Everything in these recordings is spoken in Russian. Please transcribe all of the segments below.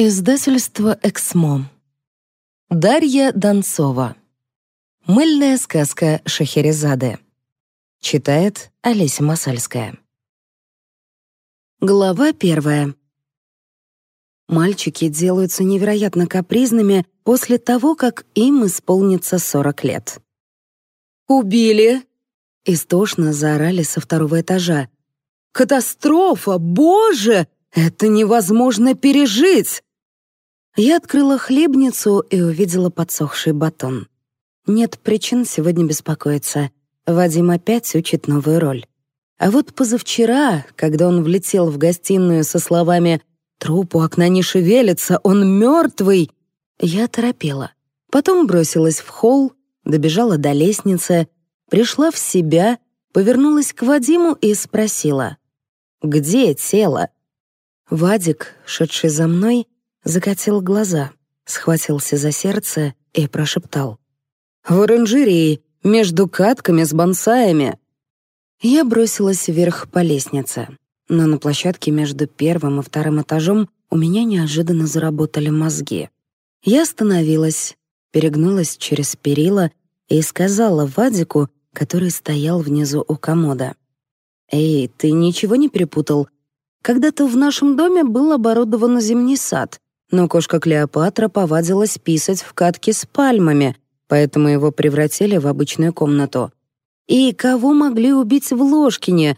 Издательство «Эксмо». Дарья Донцова. Мыльная сказка Шахерезады. Читает Олеся Масальская. Глава первая. Мальчики делаются невероятно капризными после того, как им исполнится 40 лет. «Убили!» — истошно заорали со второго этажа. «Катастрофа! Боже! Это невозможно пережить!» Я открыла хлебницу и увидела подсохший батон. Нет причин сегодня беспокоиться. Вадим опять учит новую роль. А вот позавчера, когда он влетел в гостиную со словами «Труп у окна не шевелится, он мертвый», я торопела. Потом бросилась в холл, добежала до лестницы, пришла в себя, повернулась к Вадиму и спросила «Где тело?» Вадик, шедший за мной, закатил глаза, схватился за сердце и прошептал. «В оранжерее, между катками с бонсаями!» Я бросилась вверх по лестнице, но на площадке между первым и вторым этажом у меня неожиданно заработали мозги. Я остановилась, перегнулась через перила и сказала Вадику, который стоял внизу у комода. «Эй, ты ничего не перепутал? Когда-то в нашем доме был оборудован зимний сад но кошка Клеопатра повадилась писать в катке с пальмами, поэтому его превратили в обычную комнату. И кого могли убить в Ложкине?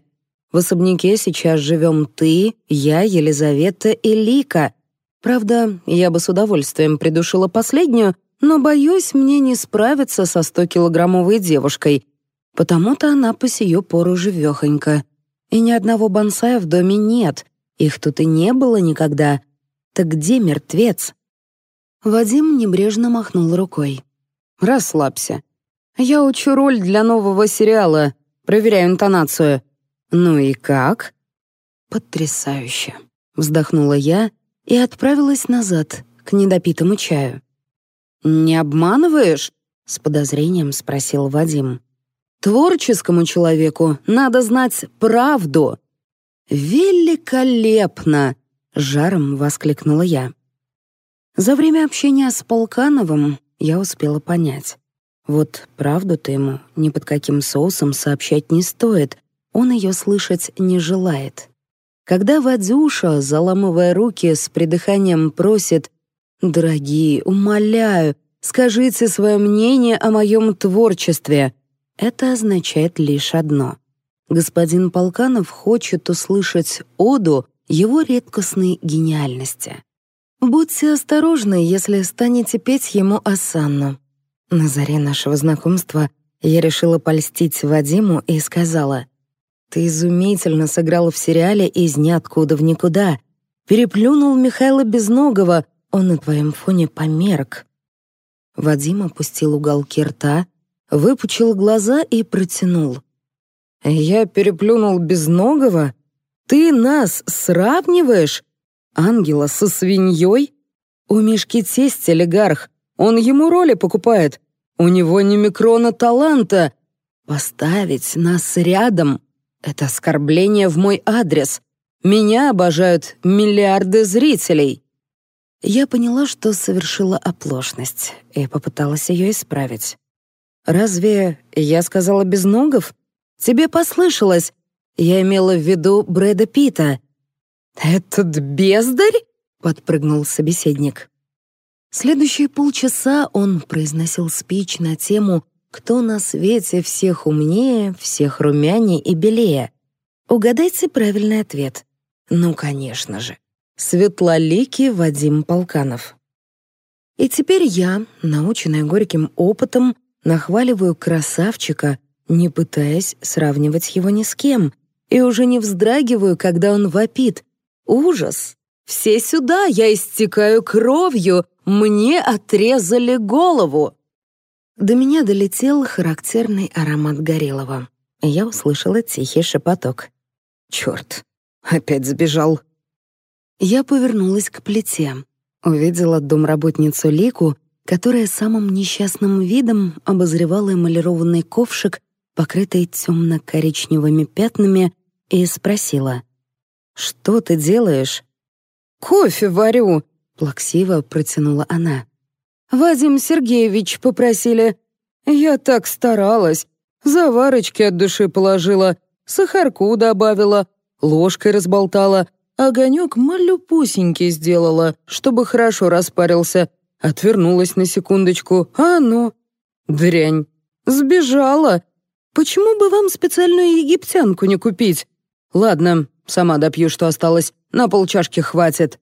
В особняке сейчас живем ты, я, Елизавета и Лика. Правда, я бы с удовольствием придушила последнюю, но, боюсь, мне не справиться со 100-килограммовой девушкой, потому-то она по сию пору живёхонька. И ни одного бонсая в доме нет, их тут и не было никогда — так где мертвец? Вадим небрежно махнул рукой. «Расслабься. Я учу роль для нового сериала, проверяю интонацию. Ну и как?» «Потрясающе!» — вздохнула я и отправилась назад, к недопитому чаю. «Не обманываешь?» — с подозрением спросил Вадим. «Творческому человеку надо знать правду». «Великолепно!» — жаром воскликнула я. За время общения с Полкановым я успела понять. Вот правду-то ему ни под каким соусом сообщать не стоит, он ее слышать не желает. Когда Вадюша, заламывая руки, с придыханием просит «Дорогие, умоляю, скажите свое мнение о моем творчестве», это означает лишь одно. Господин Полканов хочет услышать оду его редкостной гениальности. Будьте осторожны, если станете петь ему осанну. На заре нашего знакомства я решила польстить Вадиму и сказала, «Ты изумительно сыграл в сериале «Из ниоткуда в никуда». Переплюнул Михаила Безногого, он на твоем фоне померк». Вадим опустил уголки рта, выпучил глаза и протянул. «Я переплюнул Безногого? Ты нас сравниваешь? Ангела со свиньей? У Мишки тесть олигарх, он ему роли покупает. У него не микрона таланта. Поставить нас рядом — это оскорбление в мой адрес. Меня обожают миллиарды зрителей. Я поняла, что совершила оплошность, и попыталась ее исправить. «Разве я сказала без ногов? Тебе послышалось. Я имела в виду Брэда Питта». «Этот бездарь?» — подпрыгнул собеседник. Следующие полчаса он произносил спич на тему «Кто на свете всех умнее, всех румянее и белее?» Угадайте правильный ответ. Ну, конечно же. Светлоликий Вадим Полканов. И теперь я, наученная горьким опытом, нахваливаю красавчика, не пытаясь сравнивать его ни с кем, и уже не вздрагиваю, когда он вопит. Ужас! Все сюда, я истекаю кровью, мне отрезали голову. До меня долетел характерный аромат горелого. Я услышала тихий шепоток. Черт, опять сбежал. Я повернулась к плите. Увидела домработницу Лику, которая самым несчастным видом обозревала эмалированный ковшик, покрытый темно-коричневыми пятнами и спросила. «Что ты делаешь?» «Кофе варю», — плаксиво протянула она. «Вадим Сергеевич попросили. Я так старалась. Заварочки от души положила, сахарку добавила, ложкой разболтала, огонек малюпусенький сделала, чтобы хорошо распарился. Отвернулась на секундочку, а оно... Дрянь. Сбежала. Почему бы вам специальную египтянку не купить? Ладно, сама допью, что осталось. На полчашки хватит.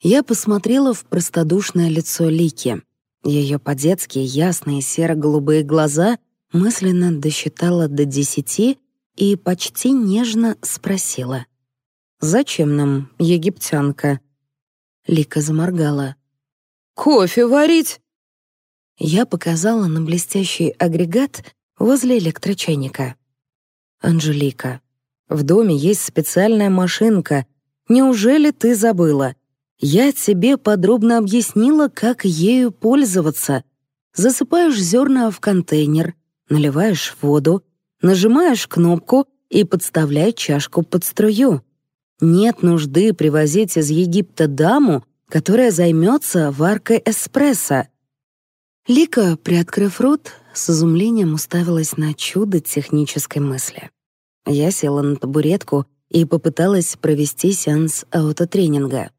Я посмотрела в простодушное лицо Лики. Ее по-детски ясные серо-голубые глаза мысленно досчитала до десяти и почти нежно спросила. «Зачем нам египтянка?» Лика заморгала. «Кофе варить?» Я показала на блестящий агрегат возле электрочайника. «Анжелика, в доме есть специальная машинка. Неужели ты забыла? Я тебе подробно объяснила, как ею пользоваться. Засыпаешь зерна в контейнер, наливаешь воду, нажимаешь кнопку и подставляй чашку под струю. Нет нужды привозить из Египта даму, которая займется варкой эспрессо. Лика, приоткрыв рот, с изумлением уставилась на чудо технической мысли. Я села на табуретку и попыталась провести сеанс аутотренинга.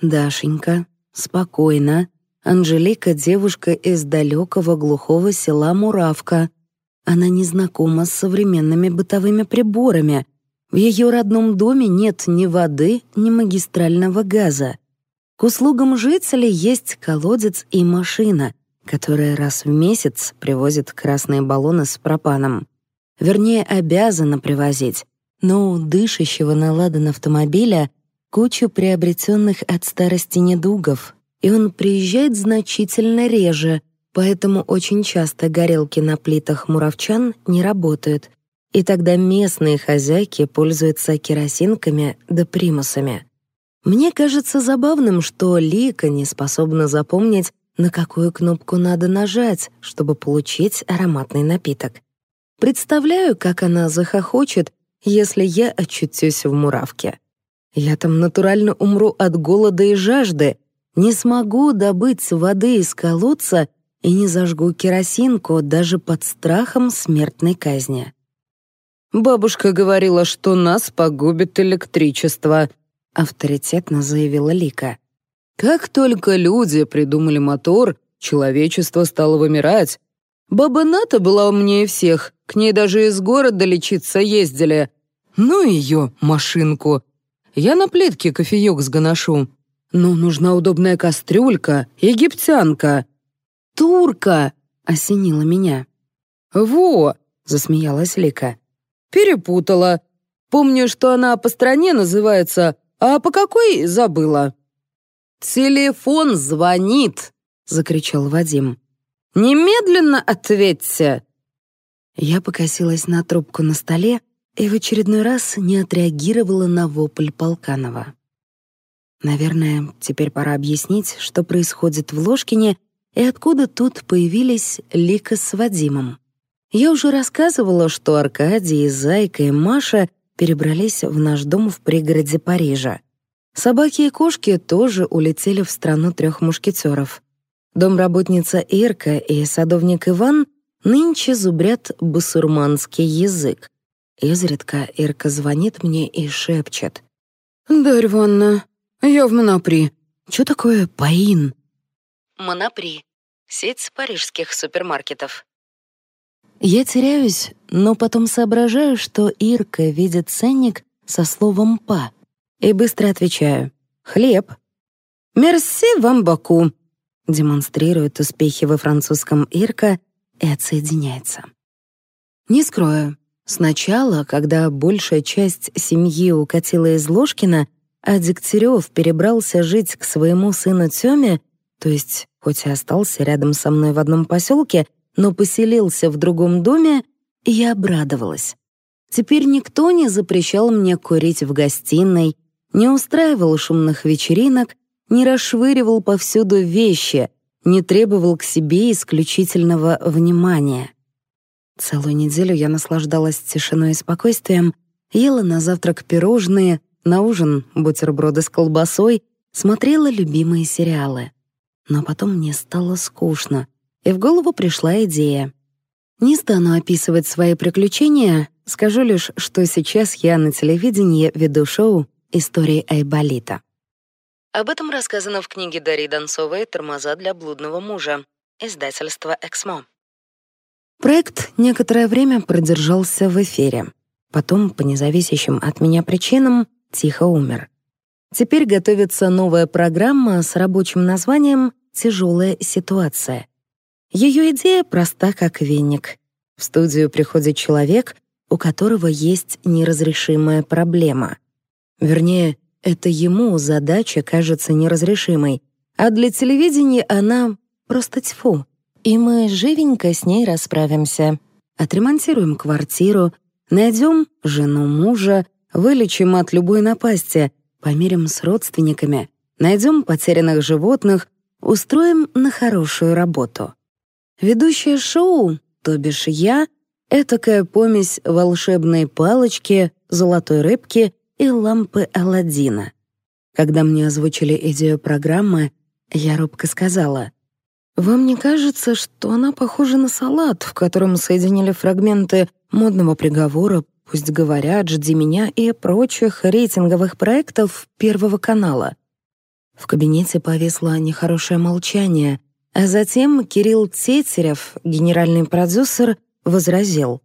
«Дашенька, спокойно, Анжелика — девушка из далекого глухого села Муравка. Она не знакома с современными бытовыми приборами. В ее родном доме нет ни воды, ни магистрального газа. К услугам жителей есть колодец и машина, которая раз в месяц привозит красные баллоны с пропаном. Вернее, обязана привозить. Но у дышащего на ладан автомобиля кучу приобретенных от старости недугов, и он приезжает значительно реже, поэтому очень часто горелки на плитах муравчан не работают, и тогда местные хозяйки пользуются керосинками да примусами. Мне кажется забавным, что Лика не способна запомнить, на какую кнопку надо нажать, чтобы получить ароматный напиток. Представляю, как она захохочет, если я очутюсь в муравке. Я там натурально умру от голода и жажды, не смогу добыть воды из колодца и не зажгу керосинку даже под страхом смертной казни. «Бабушка говорила, что нас погубит электричество», — авторитетно заявила Лика. «Как только люди придумали мотор, человечество стало вымирать. Баба Ната была умнее всех, к ней даже из города лечиться ездили. Ну ее, машинку. Я на плитке кофеек сгоношу. Но нужна удобная кастрюлька, египтянка. Турка!» — осенила меня. «Во!» — засмеялась Лика. «Перепутала. Помню, что она по стране называется, а по какой — забыла». «Телефон звонит!» — закричал Вадим. «Немедленно ответьте!» Я покосилась на трубку на столе и в очередной раз не отреагировала на вопль Полканова. Наверное, теперь пора объяснить, что происходит в Ложкине и откуда тут появились Лика с Вадимом. Я уже рассказывала, что Аркадий, Зайка и Маша перебрались в наш дом в пригороде Парижа. Собаки и кошки тоже улетели в страну трех мушкетеров. Домработница Ирка и садовник Иван нынче зубрят басурманский язык. Изредка Ирка звонит мне и шепчет. «Дарь Ивановна, «Я в Монапри. Что такое Паин?» Монапри. Сеть парижских супермаркетов. Я теряюсь, но потом соображаю, что Ирка видит ценник со словом «па» и быстро отвечаю «хлеб». «Мерси вам, Баку», демонстрирует успехи во французском Ирка и отсоединяется. Не скрою, сначала, когда большая часть семьи укатила из Ложкина, а Дегтярев перебрался жить к своему сыну Тёме, то есть хоть и остался рядом со мной в одном поселке, но поселился в другом доме, я обрадовалась. Теперь никто не запрещал мне курить в гостиной, не устраивал шумных вечеринок, не расшвыривал повсюду вещи, не требовал к себе исключительного внимания. Целую неделю я наслаждалась тишиной и спокойствием, ела на завтрак пирожные — на ужин бутерброды с колбасой, смотрела любимые сериалы. Но потом мне стало скучно, и в голову пришла идея. Не стану описывать свои приключения, скажу лишь, что сейчас я на телевидении веду шоу «Истории Айболита». Об этом рассказано в книге Дарьи Донцовой «Тормоза для блудного мужа», издательство «Эксмо». Проект некоторое время продержался в эфире. Потом, по независящим от меня причинам, тихо умер. Теперь готовится новая программа с рабочим названием «Тяжелая ситуация». Ее идея проста, как веник. В студию приходит человек, у которого есть неразрешимая проблема. Вернее, это ему задача кажется неразрешимой, а для телевидения она просто тьфу. И мы живенько с ней расправимся. Отремонтируем квартиру, найдем жену мужа, вылечим от любой напасти, помирим с родственниками, найдем потерянных животных, устроим на хорошую работу. Ведущая шоу, то бишь я, этакая помесь волшебной палочки, золотой рыбки и лампы Аладдина. Когда мне озвучили идею программы, я робко сказала, «Вам не кажется, что она похожа на салат, в котором соединили фрагменты модного приговора, пусть говорят, жди меня и прочих рейтинговых проектов Первого канала?» В кабинете повисло нехорошее молчание — а затем Кирилл Тетерев, генеральный продюсер, возразил.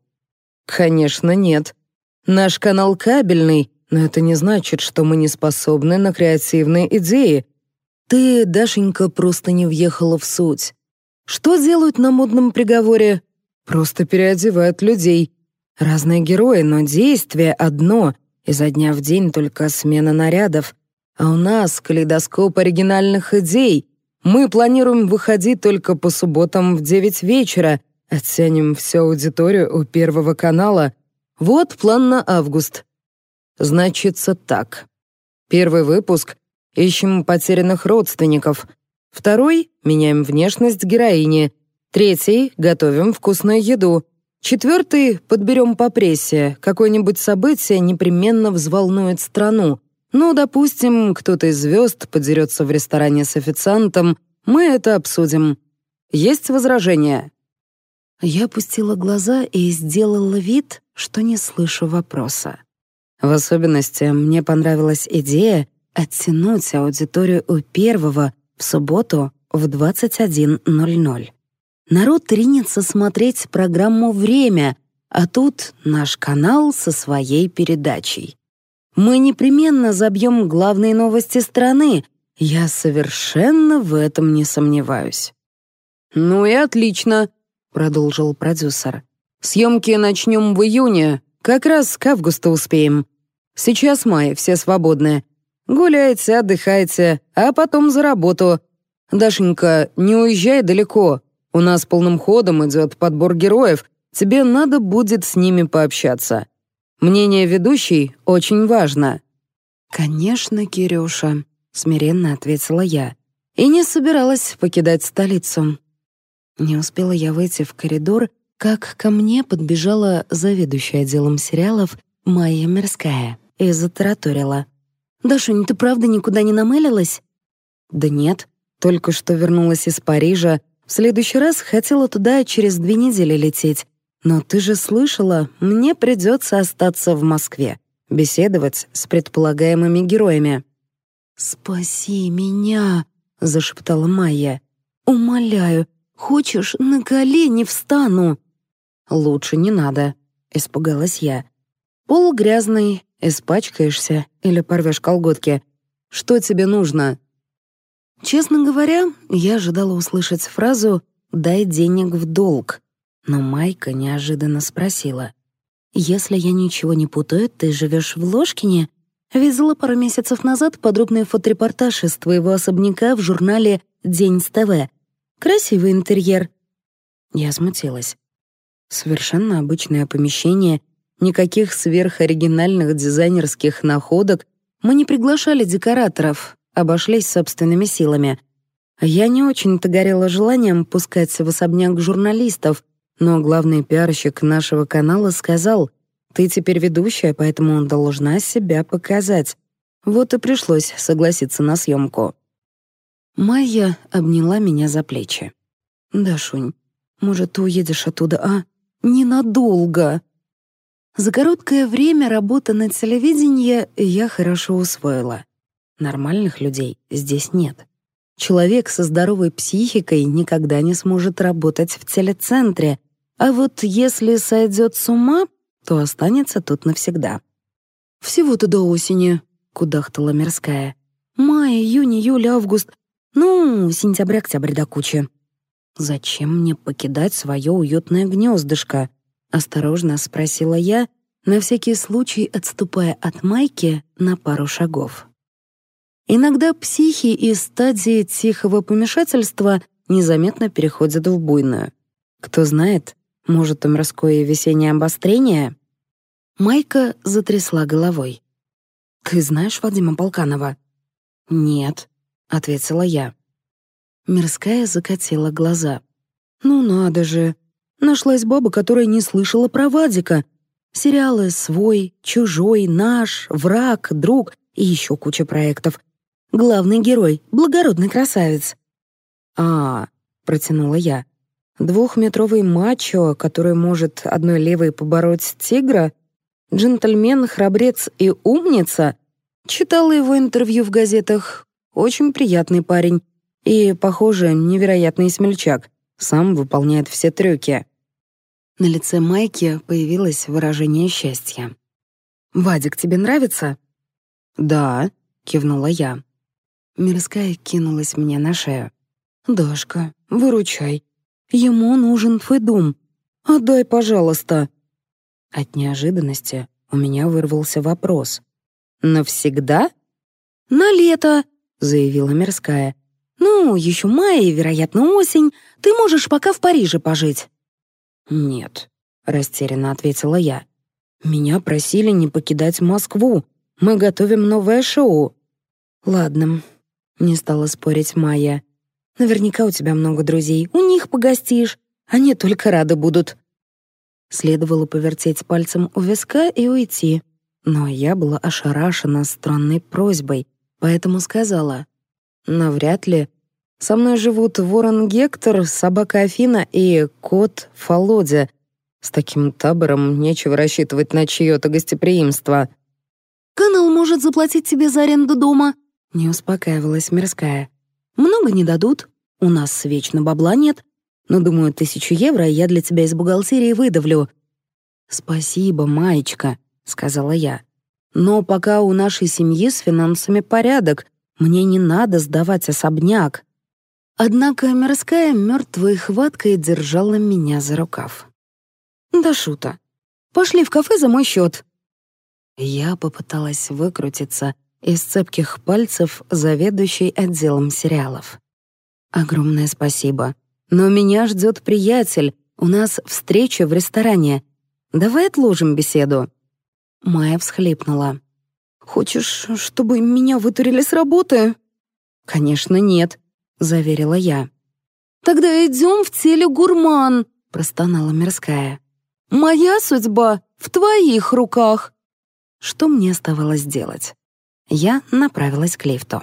«Конечно, нет. Наш канал кабельный, но это не значит, что мы не способны на креативные идеи. Ты, Дашенька, просто не въехала в суть. Что делают на модном приговоре? Просто переодевают людей. Разные герои, но действие одно, изо дня в день только смена нарядов. А у нас калейдоскоп оригинальных идей — мы планируем выходить только по субботам в 9 вечера. Оценим всю аудиторию у Первого канала. Вот план на август. Значится так. Первый выпуск — ищем потерянных родственников. Второй — меняем внешность героини. Третий — готовим вкусную еду. Четвертый — подберем по прессе. Какое-нибудь событие непременно взволнует страну. Ну, допустим, кто-то из звезд подерется в ресторане с официантом, мы это обсудим. Есть возражения?» Я опустила глаза и сделала вид, что не слышу вопроса. В особенности мне понравилась идея оттянуть аудиторию у первого в субботу в 21.00. Народ ринется смотреть программу «Время», а тут наш канал со своей передачей. Мы непременно забьем главные новости страны. Я совершенно в этом не сомневаюсь. «Ну и отлично», — продолжил продюсер. «Съемки начнем в июне, как раз к августу успеем. Сейчас май, все свободны. Гуляйте, отдыхайте, а потом за работу. Дашенька, не уезжай далеко. У нас полным ходом идет подбор героев. Тебе надо будет с ними пообщаться. Мнение ведущей очень важно». «Конечно, Кирюша», — смиренно ответила я. И не собиралась покидать столицу. Не успела я выйти в коридор, как ко мне подбежала заведующая отделом сериалов Майя Мирская и затараторила. «Дашунь, ты правда никуда не намылилась?» «Да нет, только что вернулась из Парижа. В следующий раз хотела туда через две недели лететь. Но ты же слышала, мне придется остаться в Москве, беседовать с предполагаемыми героями. «Спаси меня!» — зашептала Майя. «Умоляю, хочешь, на колени встану?» «Лучше не надо», — испугалась я. «Пол грязный, испачкаешься или порвешь колготки. Что тебе нужно?» Честно говоря, я ожидала услышать фразу «дай денег в долг», но Майка неожиданно спросила. «Если я ничего не путаю, ты живешь в Ложкине?» Видела пару месяцев назад подробный фоторепортаж из твоего особняка в журнале «День с ТВ». Красивый интерьер. Я смутилась. Совершенно обычное помещение, никаких сверхоригинальных дизайнерских находок. Мы не приглашали декораторов, обошлись собственными силами. Я не очень-то горела желанием пускать в особняк журналистов, но главный пиарщик нашего канала сказал, «Ты теперь ведущая, поэтому должна себя показать. Вот и пришлось согласиться на съемку. Майя обняла меня за плечи. «Дашунь, может, ты уедешь оттуда, а? Ненадолго!» За короткое время работы на телевидении я хорошо усвоила. Нормальных людей здесь нет. Человек со здоровой психикой никогда не сможет работать в телецентре, а вот если сойдет с ума, то останется тут навсегда. «Всего-то до осени», — кудахтала мирская. «Май, июнь, июль, август. Ну, сентябрь-октябрь до кучи». «Зачем мне покидать свое уютное гнездышко?» — осторожно спросила я, на всякий случай отступая от майки на пару шагов. Иногда психи из стадии тихого помешательства незаметно переходят в буйную. Кто знает, может, и морское весеннее обострение? Майка затрясла головой. «Ты знаешь Вадима Полканова?» «Нет», — ответила я. Мирская закатила глаза. «Ну надо же! Нашлась баба, которая не слышала про Вадика. Сериалы «Свой», «Чужой», «Наш», «Враг», «Друг» и еще куча проектов. Главный герой — благородный красавец. «А, — протянула я, — двухметровый мачо, который может одной левой побороть тигра? Джентльмен, храбрец и умница? Читала его интервью в газетах. Очень приятный парень. И, похоже, невероятный смельчак. Сам выполняет все трюки». На лице Майки появилось выражение счастья. «Вадик, тебе нравится?» «Да», — кивнула я. Мирская кинулась мне на шею. «Дашка, выручай. Ему нужен твой. Отдай, пожалуйста». От неожиданности у меня вырвался вопрос. «Навсегда?» «На лето», — заявила Мирская. «Ну, еще май и, вероятно, осень. Ты можешь пока в Париже пожить». «Нет», — растерянно ответила я. «Меня просили не покидать Москву. Мы готовим новое шоу». «Ладно, не стала спорить Майя. «Наверняка у тебя много друзей. У них погостишь. Они только рады будут». Следовало повертеть пальцем у виска и уйти. Но я была ошарашена странной просьбой, поэтому сказала. «Навряд ли. Со мной живут ворон Гектор, собака Афина и кот Фолодя. С таким табором нечего рассчитывать на чье-то гостеприимство». «Канал может заплатить тебе за аренду дома», не успокаивалась мирская. «Много не дадут. У нас вечно бабла нет. Но, думаю, тысячу евро я для тебя из бухгалтерии выдавлю». «Спасибо, маечка», — сказала я. «Но пока у нашей семьи с финансами порядок, мне не надо сдавать особняк». Однако мирская мертвой хваткой держала меня за рукав. «Да шута. Пошли в кафе за мой счет». Я попыталась выкрутиться, из цепких пальцев заведующей отделом сериалов. «Огромное спасибо. Но меня ждет приятель. У нас встреча в ресторане. Давай отложим беседу». Майя всхлипнула. «Хочешь, чтобы меня вытурили с работы?» «Конечно, нет», — заверила я. «Тогда идем в теле гурман», — простонала мирская. «Моя судьба в твоих руках». Что мне оставалось делать? Я направилась к лифту.